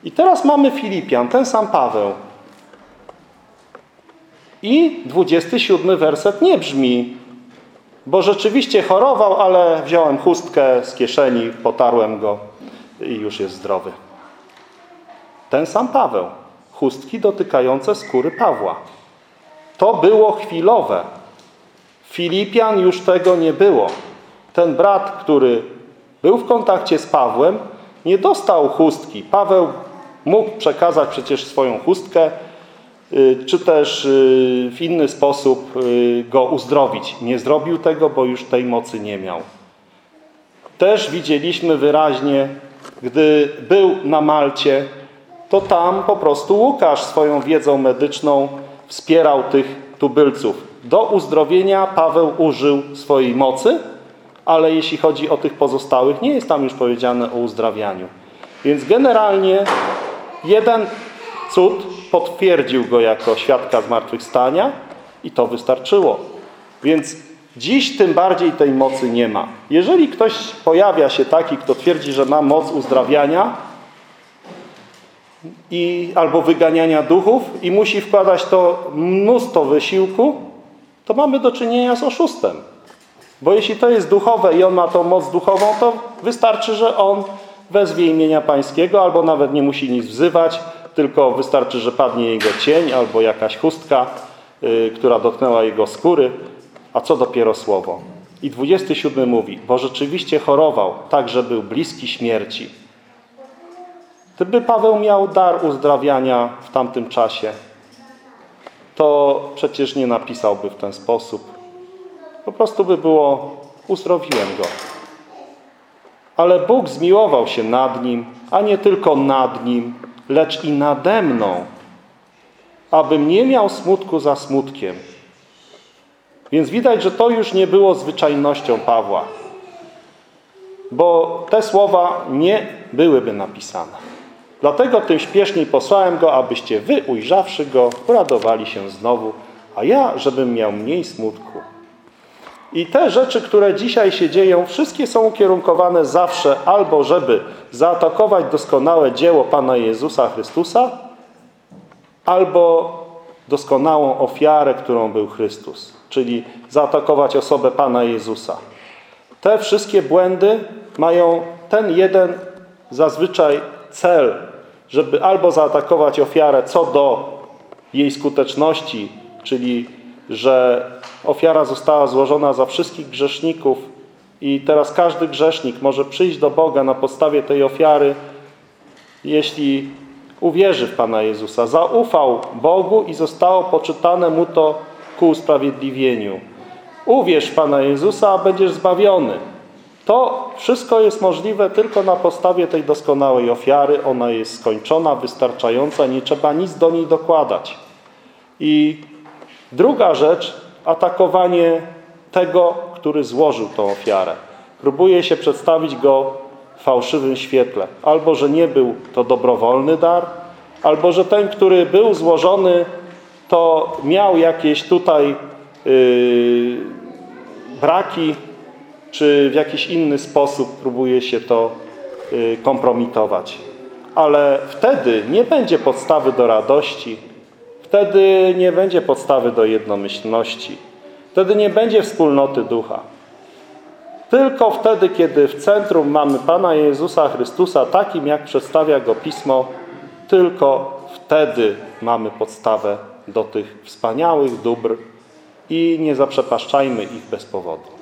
I teraz mamy Filipian, ten sam Paweł. I 27 werset nie brzmi, bo rzeczywiście chorował, ale wziąłem chustkę z kieszeni, potarłem go i już jest zdrowy. Ten sam Paweł. Chustki dotykające skóry Pawła. To było chwilowe. Filipian już tego nie było. Ten brat, który był w kontakcie z Pawłem, nie dostał chustki. Paweł mógł przekazać przecież swoją chustkę, y, czy też y, w inny sposób y, go uzdrowić. Nie zrobił tego, bo już tej mocy nie miał. Też widzieliśmy wyraźnie gdy był na Malcie, to tam po prostu Łukasz swoją wiedzą medyczną wspierał tych tubylców. Do uzdrowienia Paweł użył swojej mocy, ale jeśli chodzi o tych pozostałych, nie jest tam już powiedziane o uzdrawianiu. Więc generalnie jeden cud potwierdził go jako świadka zmartwychwstania i to wystarczyło. Więc Dziś tym bardziej tej mocy nie ma. Jeżeli ktoś pojawia się taki, kto twierdzi, że ma moc uzdrawiania i, albo wyganiania duchów i musi wkładać to mnóstwo wysiłku, to mamy do czynienia z oszustem. Bo jeśli to jest duchowe i on ma tą moc duchową, to wystarczy, że on wezwie imienia pańskiego albo nawet nie musi nic wzywać, tylko wystarczy, że padnie jego cień albo jakaś chustka, yy, która dotknęła jego skóry a co dopiero słowo. I 27 mówi, bo rzeczywiście chorował, tak, że był bliski śmierci. Gdyby Paweł miał dar uzdrawiania w tamtym czasie, to przecież nie napisałby w ten sposób. Po prostu by było, uzdrowiłem go. Ale Bóg zmiłował się nad nim, a nie tylko nad nim, lecz i nade mną, abym nie miał smutku za smutkiem, więc widać, że to już nie było zwyczajnością Pawła. Bo te słowa nie byłyby napisane. Dlatego tym śpieszniej posłałem go, abyście wy, ujrzawszy go, uradowali się znowu, a ja, żebym miał mniej smutku. I te rzeczy, które dzisiaj się dzieją, wszystkie są ukierunkowane zawsze albo żeby zaatakować doskonałe dzieło Pana Jezusa Chrystusa, albo doskonałą ofiarę, którą był Chrystus czyli zaatakować osobę Pana Jezusa. Te wszystkie błędy mają ten jeden zazwyczaj cel, żeby albo zaatakować ofiarę co do jej skuteczności, czyli że ofiara została złożona za wszystkich grzeszników i teraz każdy grzesznik może przyjść do Boga na podstawie tej ofiary, jeśli uwierzy w Pana Jezusa, zaufał Bogu i zostało poczytane mu to ku usprawiedliwieniu. Uwierz Pana Jezusa, a będziesz zbawiony. To wszystko jest możliwe tylko na podstawie tej doskonałej ofiary. Ona jest skończona, wystarczająca, nie trzeba nic do niej dokładać. I druga rzecz, atakowanie tego, który złożył tą ofiarę. Próbuje się przedstawić go w fałszywym świetle. Albo, że nie był to dobrowolny dar, albo, że ten, który był złożony, to miał jakieś tutaj yy, braki, czy w jakiś inny sposób próbuje się to yy, kompromitować. Ale wtedy nie będzie podstawy do radości, wtedy nie będzie podstawy do jednomyślności, wtedy nie będzie wspólnoty ducha. Tylko wtedy, kiedy w centrum mamy Pana Jezusa Chrystusa takim, jak przedstawia Go Pismo, tylko wtedy mamy podstawę do tych wspaniałych dóbr i nie zaprzepaszczajmy ich bez powodu.